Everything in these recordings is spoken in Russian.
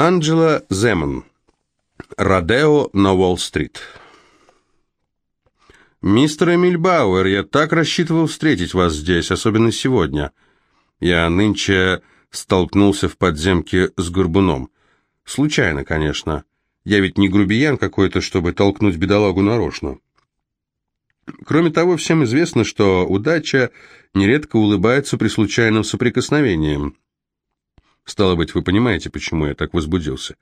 Анджела Земан. Родео на Уолл-стрит. «Мистер Эмиль Бауэр, я так рассчитывал встретить вас здесь, особенно сегодня. Я нынче столкнулся в подземке с горбуном. Случайно, конечно. Я ведь не грубиян какой-то, чтобы толкнуть бедолагу нарочно. Кроме того, всем известно, что удача нередко улыбается при случайном соприкосновении. Стало быть, вы понимаете, почему я так возбудился.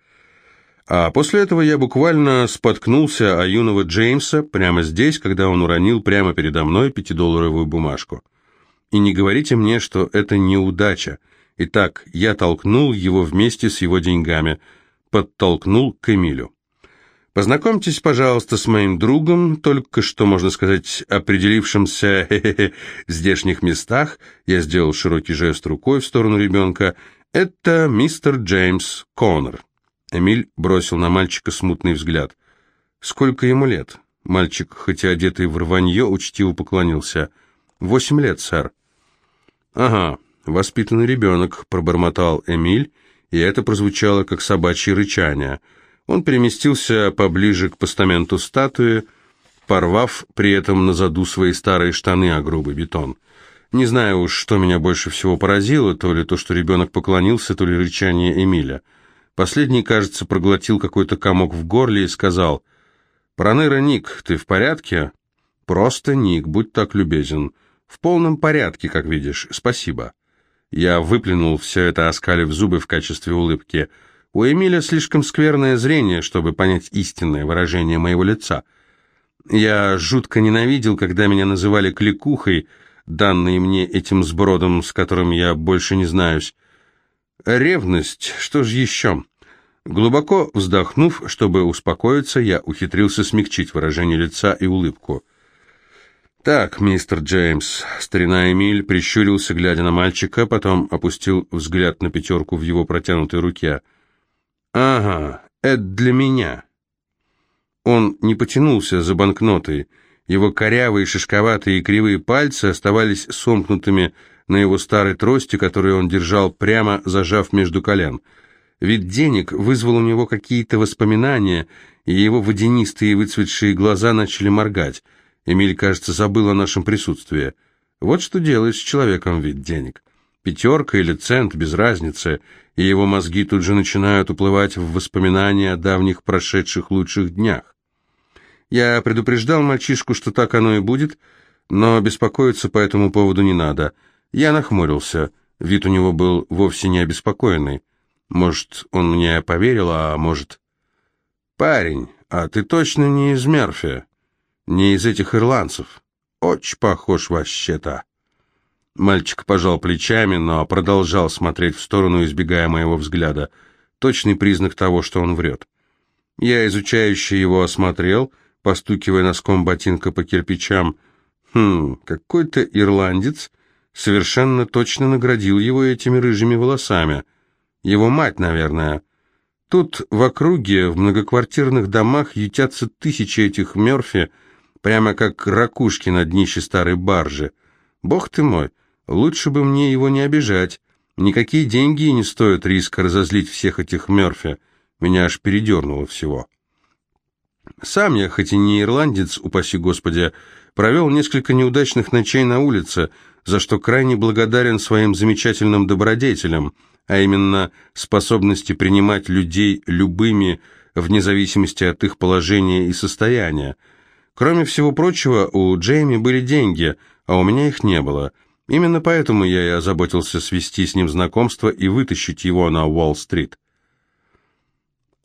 А после этого я буквально споткнулся о юного Джеймса прямо здесь, когда он уронил прямо передо мной пятидолларовую бумажку. И не говорите мне, что это неудача. Итак, я толкнул его вместе с его деньгами, подтолкнул к Эмилю. Познакомьтесь, пожалуйста, с моим другом, только что, можно сказать, определившимся в здешних местах. Я сделал широкий жест рукой в сторону ребенка. Это мистер Джеймс Коннор. Эмиль бросил на мальчика смутный взгляд. Сколько ему лет? Мальчик, хотя одетый в рванье, учтиво поклонился. Восемь лет, сэр. Ага, воспитанный ребенок, пробормотал Эмиль, и это прозвучало как собачье рычание — он переместился поближе к постаменту статуи, порвав при этом на заду свои старые штаны о грубый бетон. Не знаю уж, что меня больше всего поразило, то ли то, что ребенок поклонился, то ли рычание Эмиля. Последний, кажется, проглотил какой-то комок в горле и сказал, «Проныра Ник, ты в порядке?» «Просто Ник, будь так любезен. В полном порядке, как видишь, спасибо». Я выплюнул все это, оскалив зубы в качестве улыбки – у Эмиля слишком скверное зрение, чтобы понять истинное выражение моего лица. Я жутко ненавидел, когда меня называли кликухой, данной мне этим сбродом, с которым я больше не знаюсь. Ревность, что же еще? Глубоко вздохнув, чтобы успокоиться, я ухитрился смягчить выражение лица и улыбку. «Так, мистер Джеймс», — старина Эмиль прищурился, глядя на мальчика, потом опустил взгляд на пятерку в его протянутой руке — «Ага, это для меня». Он не потянулся за банкнотой. Его корявые, шишковатые и кривые пальцы оставались сомкнутыми на его старой трости, которую он держал прямо, зажав между колен. Вид денег вызвал у него какие-то воспоминания, и его водянистые выцветшие глаза начали моргать. Эмиль, кажется, забыл о нашем присутствии. Вот что делает с человеком вид денег. Пятерка или цент, без разницы — и его мозги тут же начинают уплывать в воспоминания о давних прошедших лучших днях. Я предупреждал мальчишку, что так оно и будет, но беспокоиться по этому поводу не надо. Я нахмурился, вид у него был вовсе не обеспокоенный. Может, он мне поверил, а может... «Парень, а ты точно не из Мерфи? Не из этих ирландцев? Очень похож вообще-то». Мальчик пожал плечами, но продолжал смотреть в сторону, избегая моего взгляда. Точный признак того, что он врет. Я изучающе его осмотрел, постукивая носком ботинка по кирпичам. Хм, какой-то ирландец совершенно точно наградил его этими рыжими волосами. Его мать, наверное. Тут в округе, в многоквартирных домах ютятся тысячи этих Мёрфи, прямо как ракушки на днище старой баржи. Бог ты мой! Лучше бы мне его не обижать. Никакие деньги не стоят риска разозлить всех этих Мёрфи. Меня аж передернуло всего. Сам я, хоть и не ирландец, упаси Господи, провел несколько неудачных ночей на улице, за что крайне благодарен своим замечательным добродетелям, а именно способности принимать людей любыми, вне зависимости от их положения и состояния. Кроме всего прочего, у Джейми были деньги, а у меня их не было – Именно поэтому я и озаботился свести с ним знакомство и вытащить его на Уолл-стрит.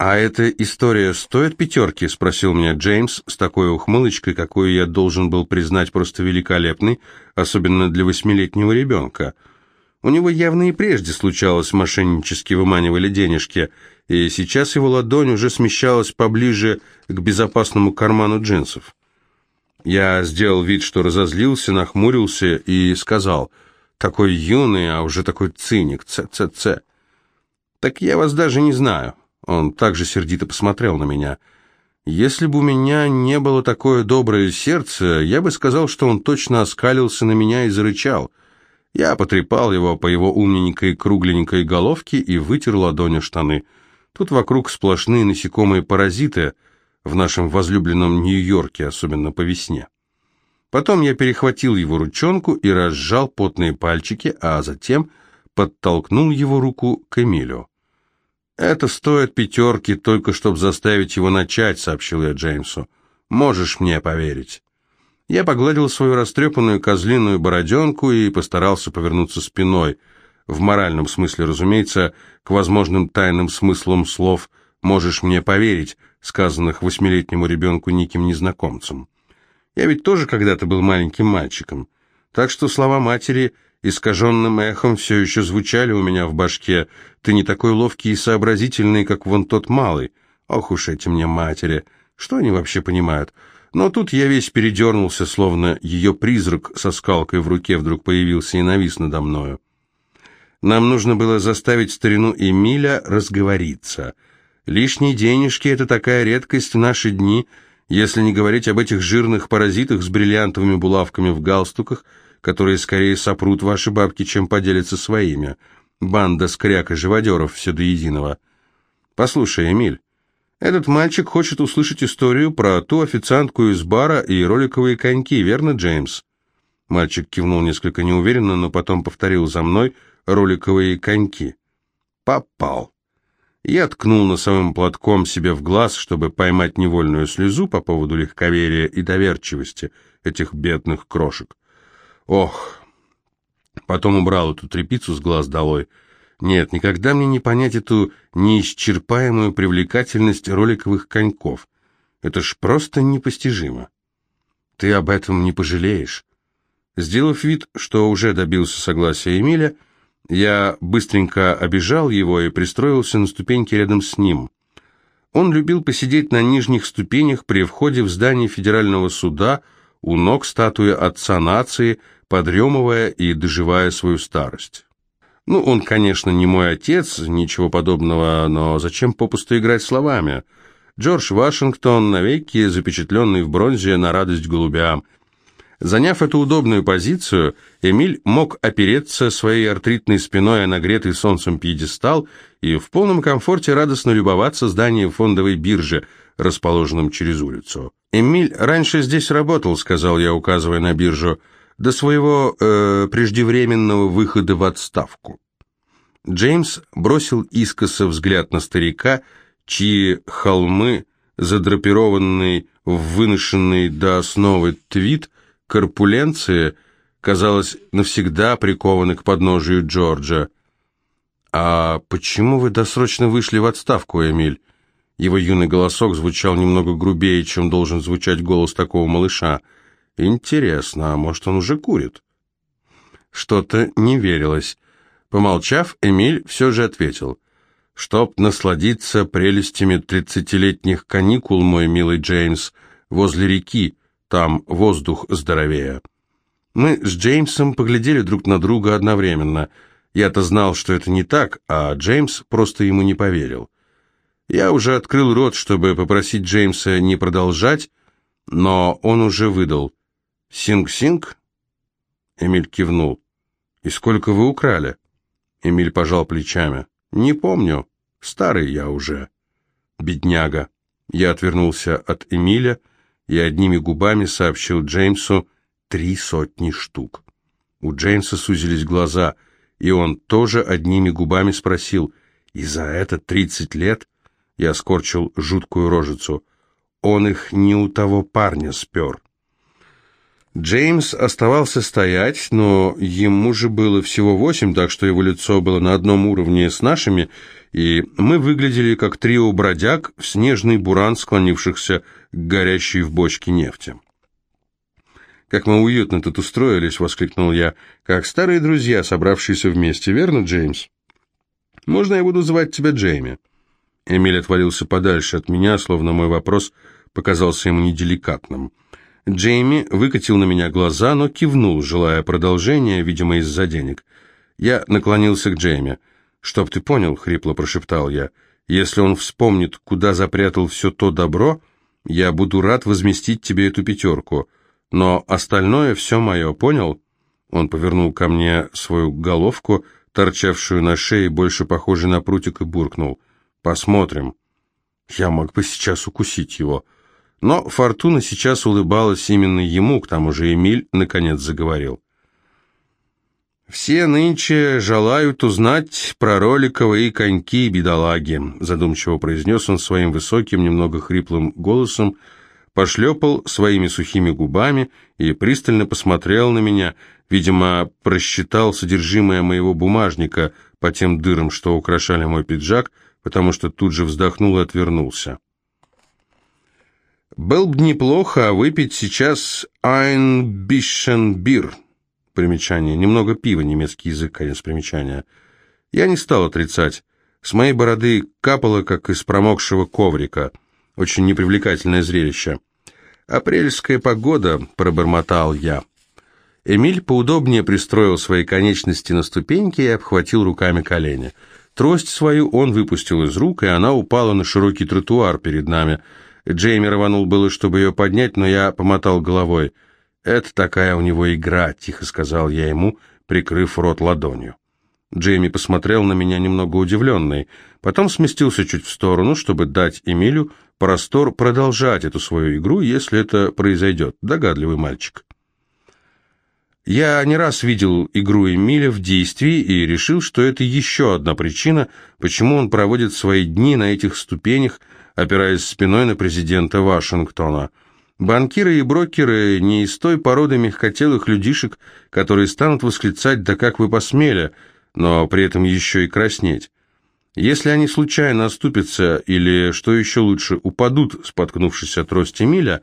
«А эта история стоит пятерки?» – спросил меня Джеймс с такой ухмылочкой, какую я должен был признать просто великолепной, особенно для восьмилетнего ребенка. У него явно и прежде случалось мошеннически выманивали денежки, и сейчас его ладонь уже смещалась поближе к безопасному карману джинсов. Я сделал вид, что разозлился, нахмурился и сказал, «Такой юный, а уже такой циник, ц-ц-ц». «Так я вас даже не знаю». Он также сердито посмотрел на меня. «Если бы у меня не было такое доброе сердце, я бы сказал, что он точно оскалился на меня и зарычал». Я потрепал его по его умненькой кругленькой головке и вытер ладонью штаны. Тут вокруг сплошные насекомые-паразиты в нашем возлюбленном Нью-Йорке, особенно по весне. Потом я перехватил его ручонку и разжал потные пальчики, а затем подтолкнул его руку к Эмилю. «Это стоит пятерки, только чтобы заставить его начать», — сообщил я Джеймсу. «Можешь мне поверить». Я погладил свою растрепанную козлиную бороденку и постарался повернуться спиной, в моральном смысле, разумеется, к возможным тайным смыслам слов «можешь мне поверить», сказанных восьмилетнему ребенку никим незнакомцем. Я ведь тоже когда-то был маленьким мальчиком, так что слова матери искаженным эхом все еще звучали у меня в башке. «Ты не такой ловкий и сообразительный, как вон тот малый». Ох уж эти мне матери, что они вообще понимают? Но тут я весь передернулся, словно ее призрак со скалкой в руке вдруг появился и навис надо мною. Нам нужно было заставить старину Эмиля разговориться. Лишние денежки — это такая редкость в наши дни, если не говорить об этих жирных паразитах с бриллиантовыми булавками в галстуках, которые скорее сопрут ваши бабки, чем поделятся своими. Банда скряк и живодеров, все до единого. Послушай, Эмиль, этот мальчик хочет услышать историю про ту официантку из бара и роликовые коньки, верно, Джеймс? Мальчик кивнул несколько неуверенно, но потом повторил за мной роликовые коньки. Попал. Я ткнул носовым платком себе в глаз, чтобы поймать невольную слезу по поводу легковерия и доверчивости этих бедных крошек. Ох! Потом убрал эту трепицу с глаз долой — нет, никогда мне не понять эту неисчерпаемую привлекательность роликовых коньков. Это ж просто непостижимо. Ты об этом не пожалеешь. Сделав вид, что уже добился согласия Эмиля, я быстренько обижал его и пристроился на ступеньке рядом с ним. Он любил посидеть на нижних ступенях при входе в здание федерального суда у ног статуи отца нации, подремывая и доживая свою старость. Ну, он, конечно, не мой отец, ничего подобного, но зачем попусту играть словами? Джордж Вашингтон, навеки запечатленный в бронзе на радость голубям. Заняв эту удобную позицию, Эмиль мог опереться своей артритной спиной о нагретый солнцем пьедестал и в полном комфорте радостно любоваться зданием фондовой биржи, расположенным через улицу. «Эмиль раньше здесь работал», — сказал я, указывая на биржу, — до своего э, преждевременного выхода в отставку. Джеймс бросил искоса взгляд на старика, чьи холмы, задрапированный в выношенный до основы твит, корпуленции, казалось, навсегда прикованы к подножию Джорджа. «А почему вы досрочно вышли в отставку, Эмиль?» Его юный голосок звучал немного грубее, чем должен звучать голос такого малыша – Интересно, а может, он уже курит? Что-то не верилось. Помолчав, Эмиль все же ответил. «Чтоб насладиться прелестями тридцатилетних каникул, мой милый Джеймс, возле реки, там воздух здоровее». Мы с Джеймсом поглядели друг на друга одновременно. Я-то знал, что это не так, а Джеймс просто ему не поверил. Я уже открыл рот, чтобы попросить Джеймса не продолжать, но он уже выдал. «Синг-синг?» Эмиль кивнул. «И сколько вы украли?» Эмиль пожал плечами. «Не помню. Старый я уже». «Бедняга». Я отвернулся от Эмиля и одними губами сообщил Джеймсу три сотни штук. У Джеймса сузились глаза, и он тоже одними губами спросил, «И за это тридцать лет?» Я скорчил жуткую рожицу. «Он их не у того парня спер». Джеймс оставался стоять, но ему же было всего восемь, так что его лицо было на одном уровне с нашими, и мы выглядели как трио бродяг в снежный буран, склонившихся к горящей в бочке нефти. «Как мы уютно тут устроились!» — воскликнул я. «Как старые друзья, собравшиеся вместе, верно, Джеймс?» «Можно я буду звать тебя Джейми?» Эмиль отвалился подальше от меня, словно мой вопрос показался ему неделикатным. Джейми выкатил на меня глаза, но кивнул, желая продолжения, видимо, из-за денег. Я наклонился к Джейми. «Чтоб ты понял», — хрипло прошептал я, — «если он вспомнит, куда запрятал все то добро, я буду рад возместить тебе эту пятерку. Но остальное все мое, понял?» Он повернул ко мне свою головку, торчавшую на шее, больше похожей на прутик, и буркнул. Посмотрим. Я мог бы сейчас укусить его. Но Фортуна сейчас улыбалась именно ему, к тому же Эмиль наконец заговорил. «Все нынче желают узнать про роликовые коньки и бедолаги», задумчиво произнес он своим высоким, немного хриплым голосом, пошлепал своими сухими губами и пристально посмотрел на меня, видимо, просчитал содержимое моего бумажника по тем дырам, что украшали мой пиджак, потому что тут же вздохнул и отвернулся. «Был бы неплохо выпить сейчас Bier». Примечание. Немного пива, немецкий язык, конец примечания. Я не стал отрицать. С моей бороды капало, как из промокшего коврика. Очень непривлекательное зрелище. «Апрельская погода», — пробормотал я. Эмиль поудобнее пристроил свои конечности на ступеньки и обхватил руками колени. Трость свою он выпустил из рук, и она упала на широкий тротуар перед нами. Джейми рванул было, чтобы ее поднять, но я помотал головой. «Это такая у него игра», — тихо сказал я ему, прикрыв рот ладонью. Джейми посмотрел на меня немного удивленный, потом сместился чуть в сторону, чтобы дать Эмилю простор продолжать эту свою игру, если это произойдет. Догадливый мальчик. Я не раз видел игру Эмиля в действии и решил, что это еще одна причина, почему он проводит свои дни на этих ступенях, опираясь спиной на президента Вашингтона. Банкиры и брокеры не из той породы мягкотелых людишек, которые станут восклицать «да как вы посмели», но при этом еще и краснеть. Если они случайно оступятся или, что еще лучше, упадут, споткнувшись от трости Миля,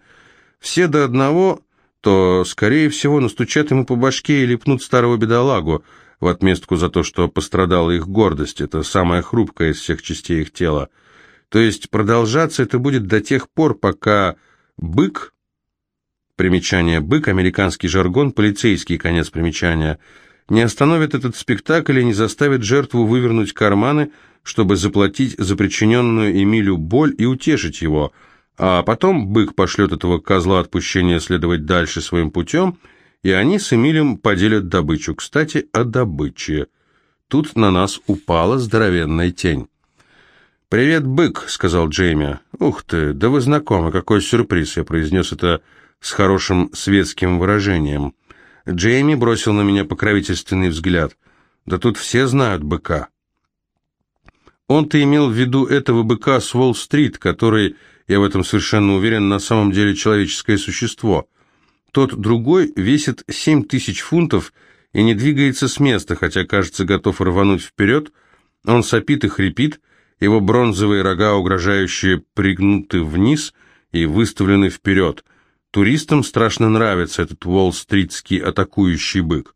все до одного, то, скорее всего, настучат ему по башке и лепнут старого бедолагу в отместку за то, что пострадала их гордость, это самая хрупкая из всех частей их тела. То есть продолжаться это будет до тех пор, пока бык, примечание бык, американский жаргон, полицейский конец примечания, не остановит этот спектакль и не заставит жертву вывернуть карманы, чтобы заплатить за причиненную Эмилю боль и утешить его, а потом бык пошлет этого козла отпущения следовать дальше своим путем, и они с Эмилем поделят добычу. Кстати, о добыче. Тут на нас упала здоровенная тень. «Привет, бык», — сказал Джейми. «Ух ты, да вы знакомы, какой сюрприз!» Я произнес это с хорошим светским выражением. Джейми бросил на меня покровительственный взгляд. «Да тут все знают быка». Он-то имел в виду этого быка с Уолл-стрит, который, я в этом совершенно уверен, на самом деле человеческое существо. Тот другой весит семь тысяч фунтов и не двигается с места, хотя, кажется, готов рвануть вперед. Он сопит и хрипит, его бронзовые рога, угрожающие, пригнуты вниз и выставлены вперед. Туристам страшно нравится этот уолл-стритский атакующий бык.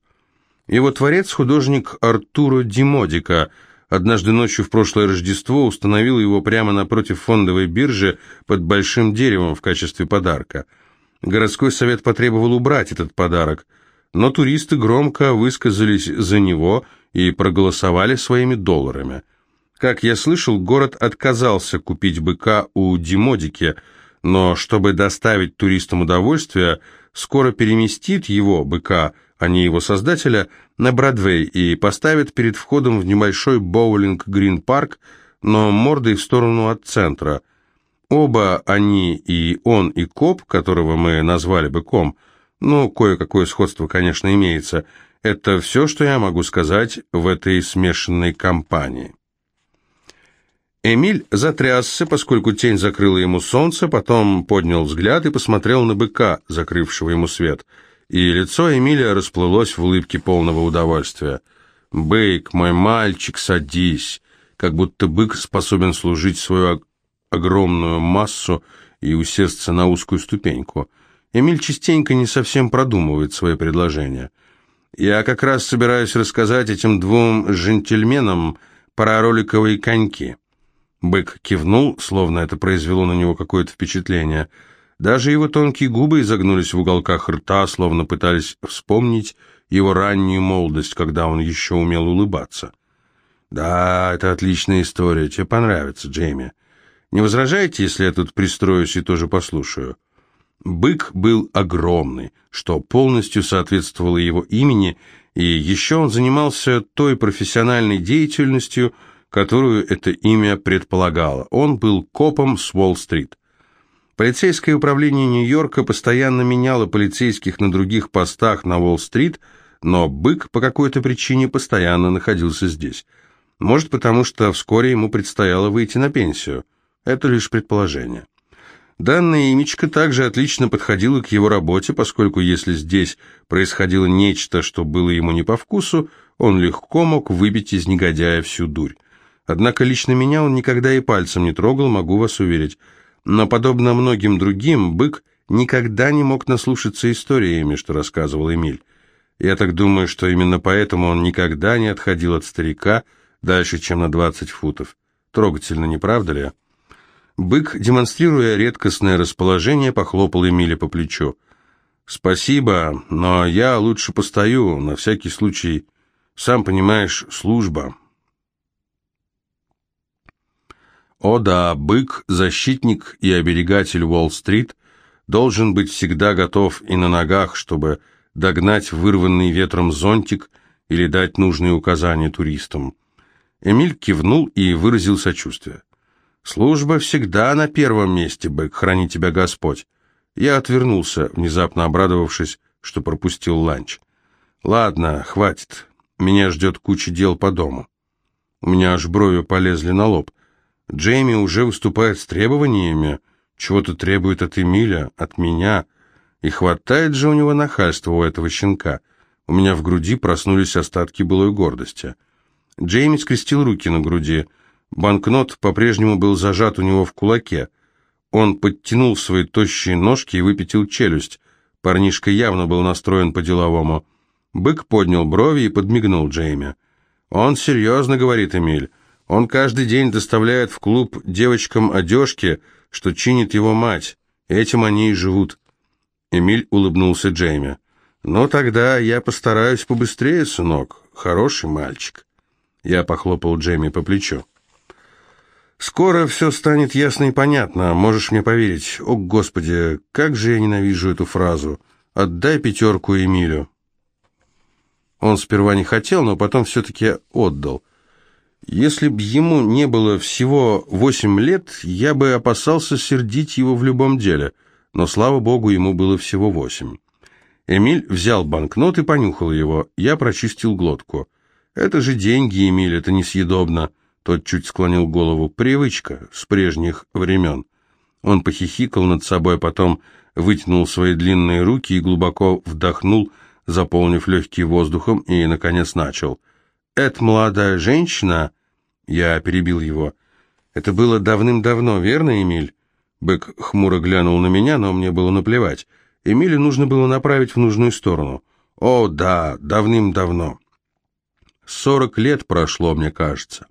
Его творец – художник Артуро Димодика. Однажды ночью в прошлое Рождество установил его прямо напротив фондовой биржи под большим деревом в качестве подарка. Городской совет потребовал убрать этот подарок, но туристы громко высказались за него и проголосовали своими долларами – как я слышал, город отказался купить быка у Димодики, но чтобы доставить туристам удовольствие, скоро переместит его, быка, а не его создателя, на Бродвей и поставит перед входом в небольшой боулинг-грин-парк, но мордой в сторону от центра. Оба они, и он, и коп, которого мы назвали быком, ну, кое-какое сходство, конечно, имеется, это все, что я могу сказать в этой смешанной компании. Эмиль затрясся, поскольку тень закрыла ему солнце, потом поднял взгляд и посмотрел на быка, закрывшего ему свет. И лицо Эмиля расплылось в улыбке полного удовольствия. «Бык, мой мальчик, садись!» Как будто бык способен служить свою огромную массу и усесться на узкую ступеньку. Эмиль частенько не совсем продумывает свои предложения. «Я как раз собираюсь рассказать этим двум джентльменам про роликовые коньки». Бык кивнул, словно это произвело на него какое-то впечатление. Даже его тонкие губы изогнулись в уголках рта, словно пытались вспомнить его раннюю молодость, когда он еще умел улыбаться. «Да, это отличная история. Тебе понравится, Джейми. Не возражаете, если я тут пристроюсь и тоже послушаю?» Бык был огромный, что полностью соответствовало его имени, и еще он занимался той профессиональной деятельностью, которую это имя предполагало. Он был копом с Уолл-стрит. Полицейское управление Нью-Йорка постоянно меняло полицейских на других постах на Уолл-стрит, но Бык по какой-то причине постоянно находился здесь. Может, потому что вскоре ему предстояло выйти на пенсию. Это лишь предположение. Данная имечко также отлично подходила к его работе, поскольку если здесь происходило нечто, что было ему не по вкусу, он легко мог выбить из негодяя всю дурь. Однако лично меня он никогда и пальцем не трогал, могу вас уверить. Но, подобно многим другим, бык никогда не мог наслушаться историями, что рассказывал Эмиль. Я так думаю, что именно поэтому он никогда не отходил от старика дальше, чем на 20 футов. Трогательно, не правда ли? Бык, демонстрируя редкостное расположение, похлопал Эмиля по плечу. «Спасибо, но я лучше постою, на всякий случай, сам понимаешь, служба». О да, бык, защитник и оберегатель Уолл-стрит должен быть всегда готов и на ногах, чтобы догнать вырванный ветром зонтик или дать нужные указания туристам. Эмиль кивнул и выразил сочувствие. «Служба всегда на первом месте, бык, храни тебя Господь». Я отвернулся, внезапно обрадовавшись, что пропустил ланч. «Ладно, хватит. Меня ждет куча дел по дому». У меня аж брови полезли на лоб. Джейми уже выступает с требованиями, чего-то требует от Эмиля, от меня, и хватает же у него нахальства у этого щенка. У меня в груди проснулись остатки былой гордости. Джейми скрестил руки на груди. Банкнот по-прежнему был зажат у него в кулаке. Он подтянул свои тощие ножки и выпятил челюсть. Парнишка явно был настроен по-деловому. Бык поднял брови и подмигнул Джейми. «Он серьезно, — говорит Эмиль. Он каждый день доставляет в клуб девочкам одежки, что чинит его мать. Этим они и живут». Эмиль улыбнулся Джейми. «Ну, тогда я постараюсь побыстрее, сынок. Хороший мальчик». Я похлопал Джейми по плечу. «Скоро все станет ясно и понятно, можешь мне поверить. О, Господи, как же я ненавижу эту фразу. Отдай пятерку Эмилю». Он сперва не хотел, но потом все-таки отдал. Если б ему не было всего восемь лет, я бы опасался сердить его в любом деле, но, слава богу, ему было всего восемь. Эмиль взял банкнот и понюхал его. Я прочистил глотку. «Это же деньги, Эмиль, это несъедобно». Тот чуть склонил голову. «Привычка с прежних времен». Он похихикал над собой, потом вытянул свои длинные руки и глубоко вдохнул, заполнив легкие воздухом, и, наконец, начал – «Это молодая женщина?» Я перебил его. «Это было давным-давно, верно, Эмиль?» Бык хмуро глянул на меня, но мне было наплевать. Эмилю нужно было направить в нужную сторону. «О, да, давным-давно. Сорок лет прошло, мне кажется.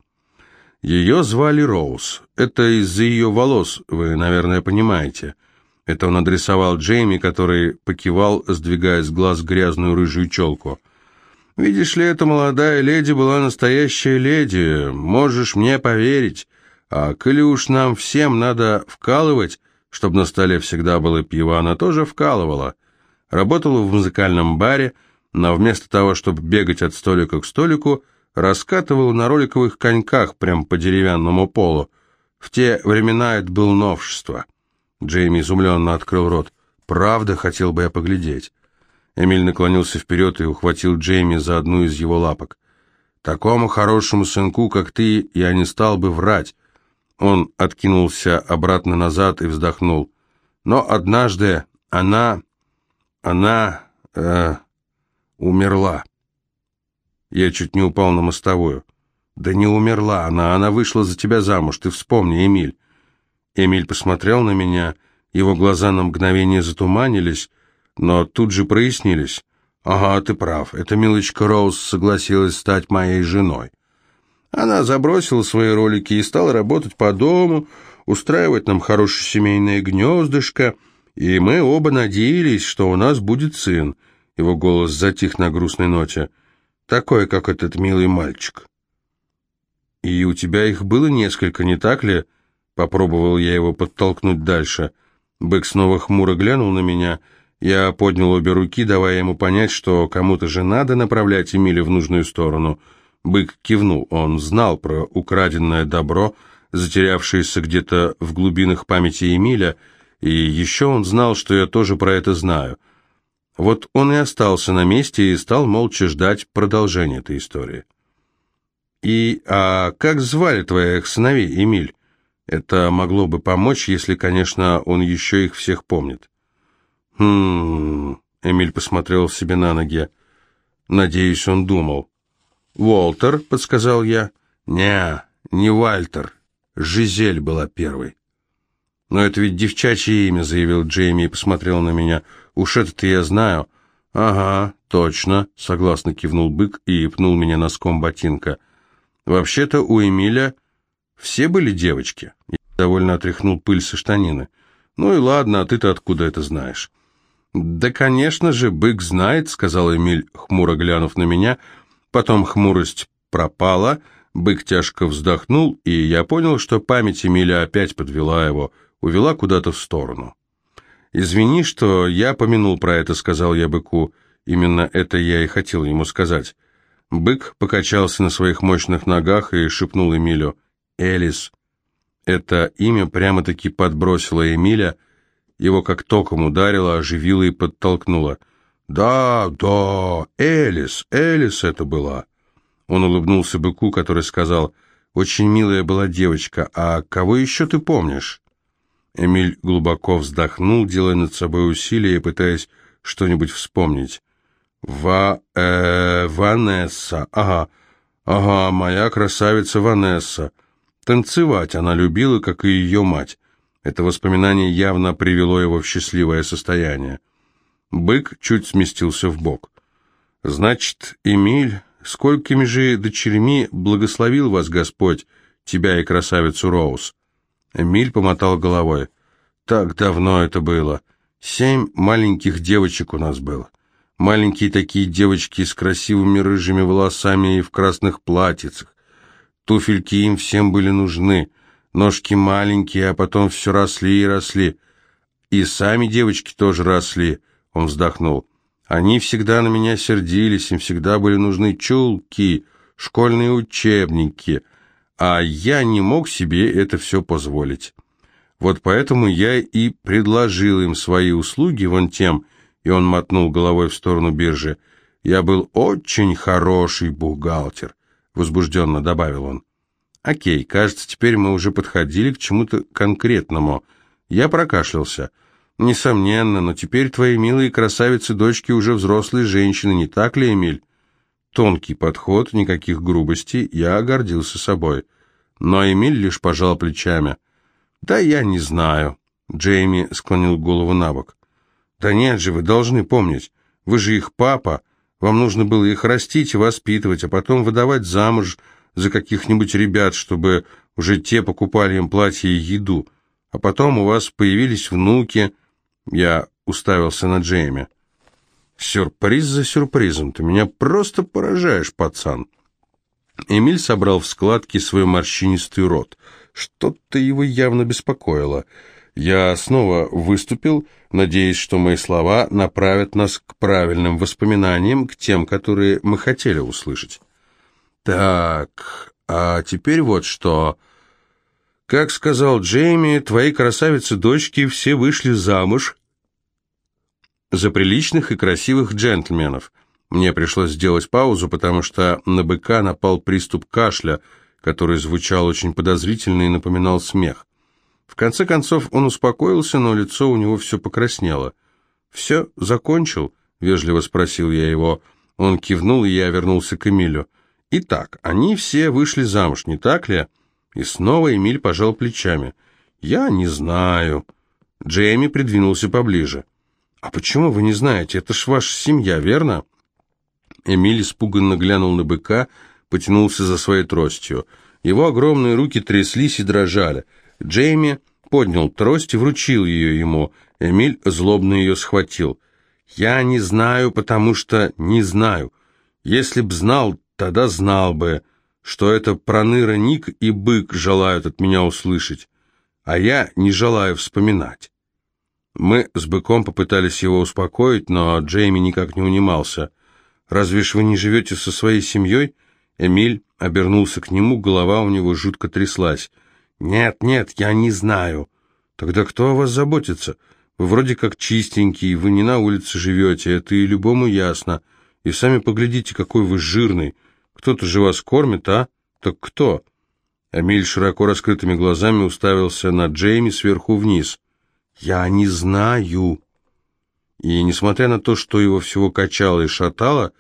Ее звали Роуз. Это из-за ее волос, вы, наверное, понимаете». Это он адресовал Джейми, который покивал, сдвигая с глаз грязную рыжую челку. Видишь ли, эта молодая леди была настоящая леди, можешь мне поверить. А коли уж нам всем надо вкалывать, чтобы на столе всегда было пиво, она тоже вкалывала. Работала в музыкальном баре, но вместо того, чтобы бегать от столика к столику, раскатывала на роликовых коньках прямо по деревянному полу. В те времена это было новшество. Джейми изумленно открыл рот. «Правда, хотел бы я поглядеть». Эмиль наклонился вперед и ухватил Джейми за одну из его лапок. «Такому хорошему сынку, как ты, я не стал бы врать». Он откинулся обратно назад и вздохнул. «Но однажды она... она... Э, умерла». Я чуть не упал на мостовую. «Да не умерла она, она вышла за тебя замуж, ты вспомни, Эмиль». Эмиль посмотрел на меня, его глаза на мгновение затуманились, но тут же прояснились. «Ага, ты прав, эта милочка Роуз согласилась стать моей женой. Она забросила свои ролики и стала работать по дому, устраивать нам хорошее семейное гнездышко, и мы оба надеялись, что у нас будет сын». Его голос затих на грустной ноте. «Такой, как этот милый мальчик». «И у тебя их было несколько, не так ли?» Попробовал я его подтолкнуть дальше. Бэк снова хмуро глянул на меня — я поднял обе руки, давая ему понять, что кому-то же надо направлять Эмили в нужную сторону. Бык кивнул. Он знал про украденное добро, затерявшееся где-то в глубинах памяти Эмиля, и еще он знал, что я тоже про это знаю. Вот он и остался на месте и стал молча ждать продолжения этой истории. «И а как звали твоих сыновей, Эмиль?» Это могло бы помочь, если, конечно, он еще их всех помнит. «Хм...» — Эмиль посмотрел себе на ноги. Надеюсь, он думал. «Уолтер», — подсказал я. «Не, не Вальтер. Жизель была первой». «Но это ведь девчачье имя», — заявил Джейми и посмотрел на меня. «Уж это-то я знаю». «Ага, точно», — согласно кивнул бык и пнул меня носком ботинка. «Вообще-то у Эмиля все были девочки». Я довольно отряхнул пыль со штанины. «Ну и ладно, а ты-то откуда это знаешь?» «Да, конечно же, бык знает», — сказал Эмиль, хмуро глянув на меня. Потом хмурость пропала, бык тяжко вздохнул, и я понял, что память Эмиля опять подвела его, увела куда-то в сторону. «Извини, что я помянул про это», — сказал я быку. Именно это я и хотел ему сказать. Бык покачался на своих мощных ногах и шепнул Эмилю «Элис». Это имя прямо-таки подбросило Эмиля, — его как током ударило, оживило и подтолкнуло. «Да, да, Элис, Элис это была!» Он улыбнулся быку, который сказал, «Очень милая была девочка, а кого еще ты помнишь?» Эмиль глубоко вздохнул, делая над собой усилия и пытаясь что-нибудь вспомнить. «Ва... э... Ванесса, ага, ага, моя красавица Ванесса. Танцевать она любила, как и ее мать. Это воспоминание явно привело его в счастливое состояние. Бык чуть сместился в бок. «Значит, Эмиль, сколькими же дочерьми благословил вас Господь, тебя и красавицу Роуз?» Эмиль помотал головой. «Так давно это было. Семь маленьких девочек у нас было. Маленькие такие девочки с красивыми рыжими волосами и в красных платьицах. Туфельки им всем были нужны». Ножки маленькие, а потом все росли и росли. И сами девочки тоже росли, он вздохнул. Они всегда на меня сердились, им всегда были нужны чулки, школьные учебники, а я не мог себе это все позволить. Вот поэтому я и предложил им свои услуги вон тем, и он мотнул головой в сторону биржи. Я был очень хороший бухгалтер, возбужденно добавил он. Окей, кажется, теперь мы уже подходили к чему-то конкретному. Я прокашлялся. Несомненно, но теперь твои милые красавицы-дочки уже взрослые женщины, не так ли, Эмиль? Тонкий подход, никаких грубостей, я гордился собой. Но Эмиль лишь пожал плечами. «Да я не знаю», — Джейми склонил голову на бок. «Да нет же, вы должны помнить, вы же их папа, вам нужно было их растить и воспитывать, а потом выдавать замуж за каких-нибудь ребят, чтобы уже те покупали им платья и еду. А потом у вас появились внуки. Я уставился на Джейми. Сюрприз за сюрпризом. Ты меня просто поражаешь, пацан. Эмиль собрал в складки свой морщинистый рот. Что-то его явно беспокоило. Я снова выступил, надеясь, что мои слова направят нас к правильным воспоминаниям, к тем, которые мы хотели услышать. Так, а теперь вот что. Как сказал Джейми, твои красавицы-дочки все вышли замуж за приличных и красивых джентльменов. Мне пришлось сделать паузу, потому что на быка напал приступ кашля, который звучал очень подозрительно и напоминал смех. В конце концов он успокоился, но лицо у него все покраснело. «Все, закончил?» — вежливо спросил я его. Он кивнул, и я вернулся к Эмилю. Итак, они все вышли замуж, не так ли? И снова Эмиль пожал плечами. Я не знаю. Джейми придвинулся поближе. А почему вы не знаете? Это ж ваша семья, верно? Эмиль испуганно глянул на быка, потянулся за своей тростью. Его огромные руки тряслись и дрожали. Джейми поднял трость и вручил ее ему. Эмиль злобно ее схватил. «Я не знаю, потому что не знаю. Если б знал, Тогда знал бы, что это проныра Ник и бык желают от меня услышать, а я не желаю вспоминать. Мы с быком попытались его успокоить, но Джейми никак не унимался. «Разве ж вы не живете со своей семьей?» Эмиль обернулся к нему, голова у него жутко тряслась. «Нет, нет, я не знаю». «Тогда кто о вас заботится? Вы вроде как чистенький, вы не на улице живете, это и любому ясно. И сами поглядите, какой вы жирный. Кто-то же вас кормит, а? Так кто?» Эмиль широко раскрытыми глазами уставился на Джейми сверху вниз. «Я не знаю». И, несмотря на то, что его всего качало и шатало,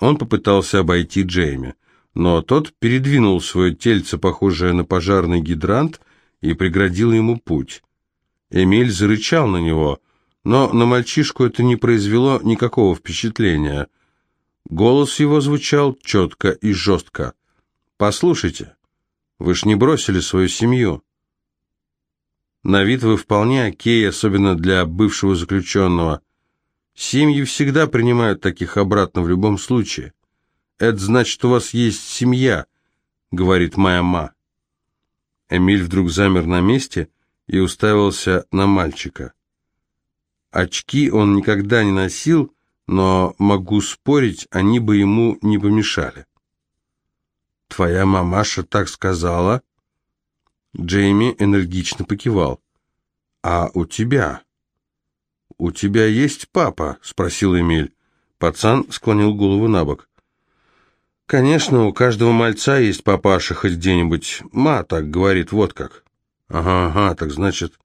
он попытался обойти Джейми. Но тот передвинул свое тельце, похожее на пожарный гидрант, и преградил ему путь. Эмиль зарычал на него, но на мальчишку это не произвело никакого впечатления. Голос его звучал четко и жестко. «Послушайте, вы ж не бросили свою семью. На вид вы вполне окей, особенно для бывшего заключенного. Семьи всегда принимают таких обратно в любом случае. Это значит, у вас есть семья», — говорит моя ма. Эмиль вдруг замер на месте и уставился на мальчика. Очки он никогда не носил, но, могу спорить, они бы ему не помешали. «Твоя мамаша так сказала?» Джейми энергично покивал. «А у тебя?» «У тебя есть папа?» — спросил Эмиль. Пацан склонил голову на бок. «Конечно, у каждого мальца есть папаша хоть где-нибудь. Ма так говорит, вот как». «Ага, ага, так значит...»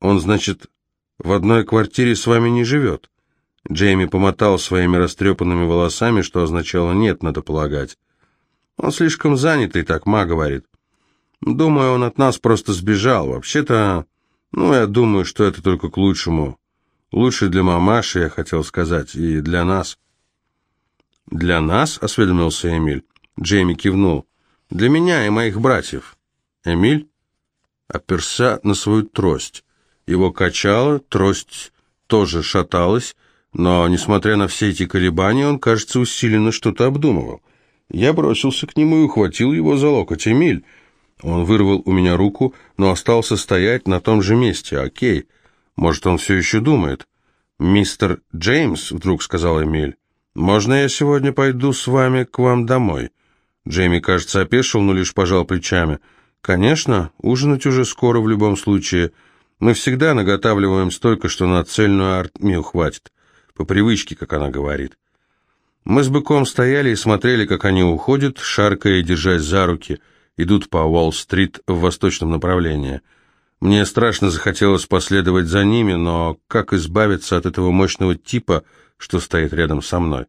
«Он, значит, в одной квартире с вами не живет?» Джейми помотал своими растрепанными волосами, что означало «нет», надо полагать. «Он слишком занятый, так ма говорит. Думаю, он от нас просто сбежал. Вообще-то, ну, я думаю, что это только к лучшему. Лучше для мамаши, я хотел сказать, и для нас». «Для нас?» — осведомился Эмиль. Джейми кивнул. «Для меня и моих братьев». Эмиль оперся на свою трость. Его качало, трость тоже шаталась, но, несмотря на все эти колебания, он, кажется, усиленно что-то обдумывал. Я бросился к нему и ухватил его за локоть. «Эмиль!» Он вырвал у меня руку, но остался стоять на том же месте. «Окей, может, он все еще думает?» «Мистер Джеймс», — вдруг сказал Эмиль, — «можно я сегодня пойду с вами к вам домой?» Джейми, кажется, опешил, но лишь пожал плечами. «Конечно, ужинать уже скоро в любом случае. Мы всегда наготавливаем столько, что на цельную армию хватит. По привычке, как она говорит». Мы с быком стояли и смотрели, как они уходят, шаркая и держась за руки, идут по Уолл-стрит в восточном направлении. Мне страшно захотелось последовать за ними, но как избавиться от этого мощного типа, что стоит рядом со мной?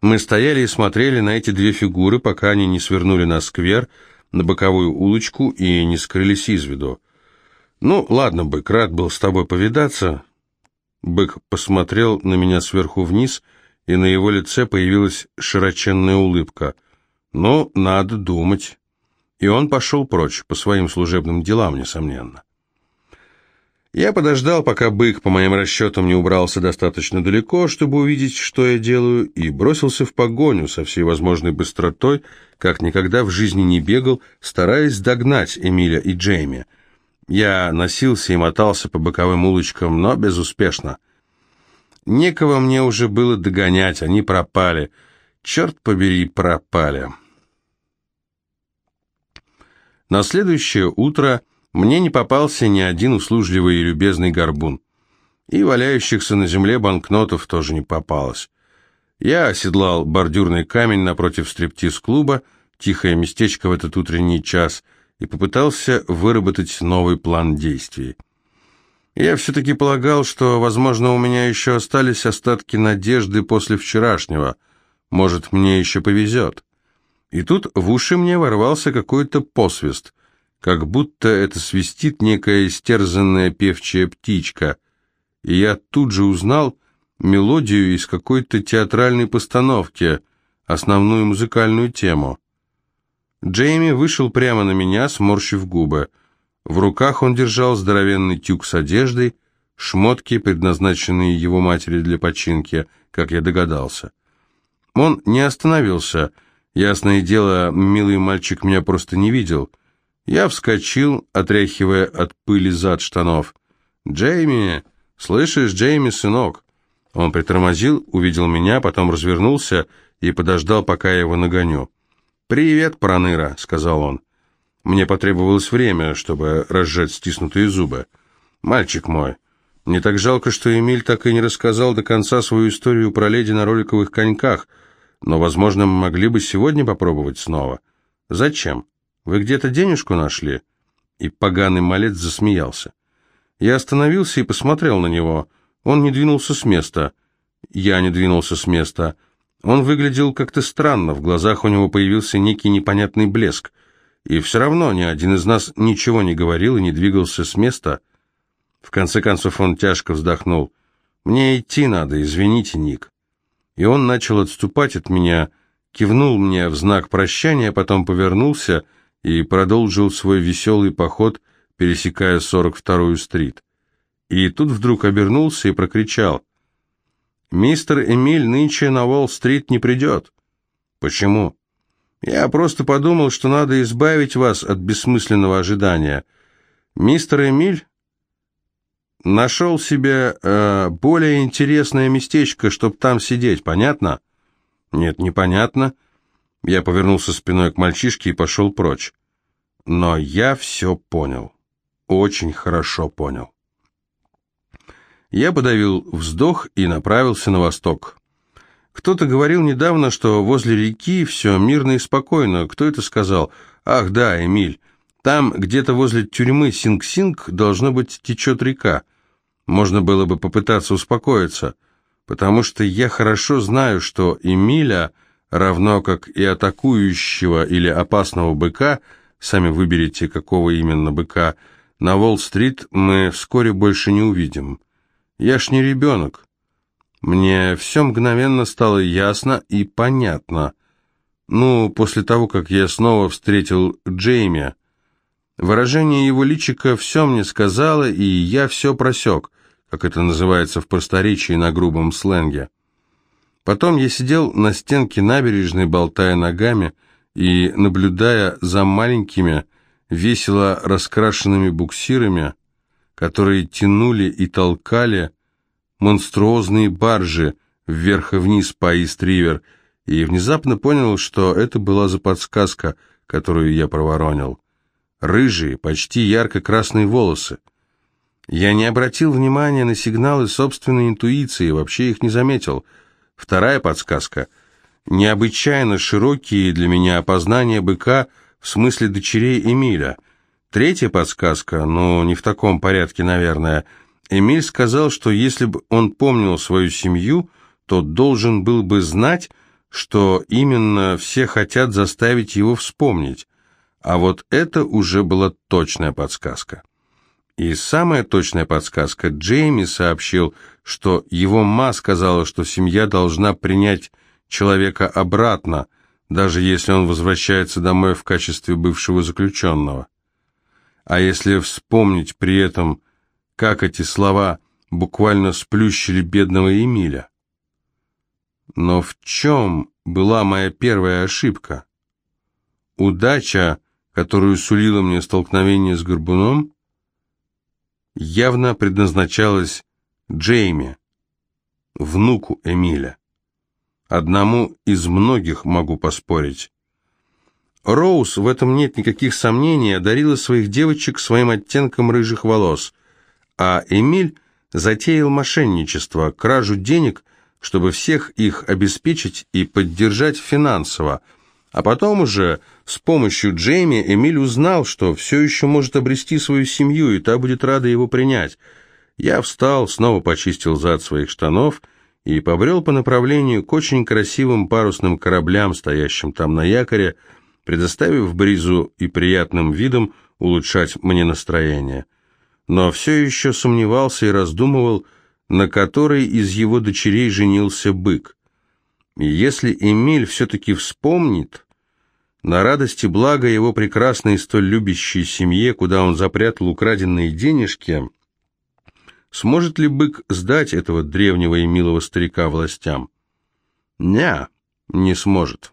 Мы стояли и смотрели на эти две фигуры, пока они не свернули на сквер, на боковую улочку и не скрылись из виду. «Ну, ладно, бык, рад был с тобой повидаться». Бык посмотрел на меня сверху вниз, и на его лице появилась широченная улыбка. «Ну, надо думать». И он пошел прочь, по своим служебным делам, несомненно. Я подождал, пока бык, по моим расчетам, не убрался достаточно далеко, чтобы увидеть, что я делаю, и бросился в погоню со всей возможной быстротой, как никогда в жизни не бегал, стараясь догнать Эмиля и Джейми. Я носился и мотался по боковым улочкам, но безуспешно. Некого мне уже было догонять, они пропали. Черт побери, пропали. На следующее утро мне не попался ни один услужливый и любезный горбун. И валяющихся на земле банкнотов тоже не попалось. Я оседлал бордюрный камень напротив стриптиз-клуба, тихое местечко в этот утренний час, и попытался выработать новый план действий. Я все-таки полагал, что, возможно, у меня еще остались остатки надежды после вчерашнего. Может, мне еще повезет. И тут в уши мне ворвался какой-то посвист как будто это свистит некая истерзанная певчая птичка, и я тут же узнал мелодию из какой-то театральной постановки, основную музыкальную тему. Джейми вышел прямо на меня, сморщив губы. В руках он держал здоровенный тюк с одеждой, шмотки, предназначенные его матери для починки, как я догадался. Он не остановился. Ясное дело, милый мальчик меня просто не видел. Я вскочил, отряхивая от пыли зад штанов. «Джейми! Слышишь, Джейми, сынок?» Он притормозил, увидел меня, потом развернулся и подождал, пока я его нагоню. «Привет, Проныра», — сказал он. Мне потребовалось время, чтобы разжать стиснутые зубы. «Мальчик мой, мне так жалко, что Эмиль так и не рассказал до конца свою историю про леди на роликовых коньках, но, возможно, мы могли бы сегодня попробовать снова. Зачем? Вы где-то денежку нашли?» И поганый малец засмеялся. Я остановился и посмотрел на него. Он не двинулся с места. Я не двинулся с места. Он выглядел как-то странно, в глазах у него появился некий непонятный блеск. И все равно ни один из нас ничего не говорил и не двигался с места. В конце концов он тяжко вздохнул. «Мне идти надо, извините, Ник». И он начал отступать от меня, кивнул мне в знак прощания, потом повернулся и продолжил свой веселый поход, пересекая 42-ю стрит. И тут вдруг обернулся и прокричал. «Мистер Эмиль нынче на Уолл-стрит не придет». «Почему?» «Я просто подумал, что надо избавить вас от бессмысленного ожидания. Мистер Эмиль нашел себе э, более интересное местечко, чтобы там сидеть, понятно?» «Нет, непонятно». Я повернулся спиной к мальчишке и пошел прочь. Но я все понял. Очень хорошо понял. Я подавил вздох и направился на восток. Кто-то говорил недавно, что возле реки все мирно и спокойно. Кто это сказал? Ах, да, Эмиль. Там, где-то возле тюрьмы Синг-Синг, должно быть, течет река. Можно было бы попытаться успокоиться, потому что я хорошо знаю, что Эмиля, равно как и атакующего или опасного быка, сами выберите, какого именно быка, на Уолл-стрит мы вскоре больше не увидим. Я ж не ребенок. Мне все мгновенно стало ясно и понятно. Ну, после того, как я снова встретил Джейми. Выражение его личика все мне сказало, и я все просек, как это называется в просторечии на грубом сленге. Потом я сидел на стенке набережной, болтая ногами и наблюдая за маленькими, весело раскрашенными буксирами, которые тянули и толкали монструозные баржи вверх и вниз по Ист-Ривер, и внезапно понял, что это была за подсказка, которую я проворонил. Рыжие, почти ярко-красные волосы. Я не обратил внимания на сигналы собственной интуиции, вообще их не заметил. Вторая подсказка — необычайно широкие для меня опознания быка в смысле дочерей Эмиля — Третья подсказка, но не в таком порядке, наверное. Эмиль сказал, что если бы он помнил свою семью, то должен был бы знать, что именно все хотят заставить его вспомнить. А вот это уже была точная подсказка. И самая точная подсказка, Джейми сообщил, что его ма сказала, что семья должна принять человека обратно, даже если он возвращается домой в качестве бывшего заключенного. А если вспомнить при этом, как эти слова буквально сплющили бедного Эмиля? Но в чем была моя первая ошибка? Удача, которую сулило мне столкновение с Горбуном, явно предназначалась Джейми, внуку Эмиля. Одному из многих могу поспорить. Роуз, в этом нет никаких сомнений, одарила своих девочек своим оттенком рыжих волос, а Эмиль затеял мошенничество, кражу денег, чтобы всех их обеспечить и поддержать финансово. А потом уже с помощью Джейми Эмиль узнал, что все еще может обрести свою семью, и та будет рада его принять. Я встал, снова почистил зад своих штанов и побрел по направлению к очень красивым парусным кораблям, стоящим там на якоре, предоставив Бризу и приятным видом улучшать мне настроение. Но все еще сомневался и раздумывал, на которой из его дочерей женился бык. И если Эмиль все-таки вспомнит, на радости блага его прекрасной и столь любящей семье, куда он запрятал украденные денежки, сможет ли бык сдать этого древнего и милого старика властям? Не, не сможет.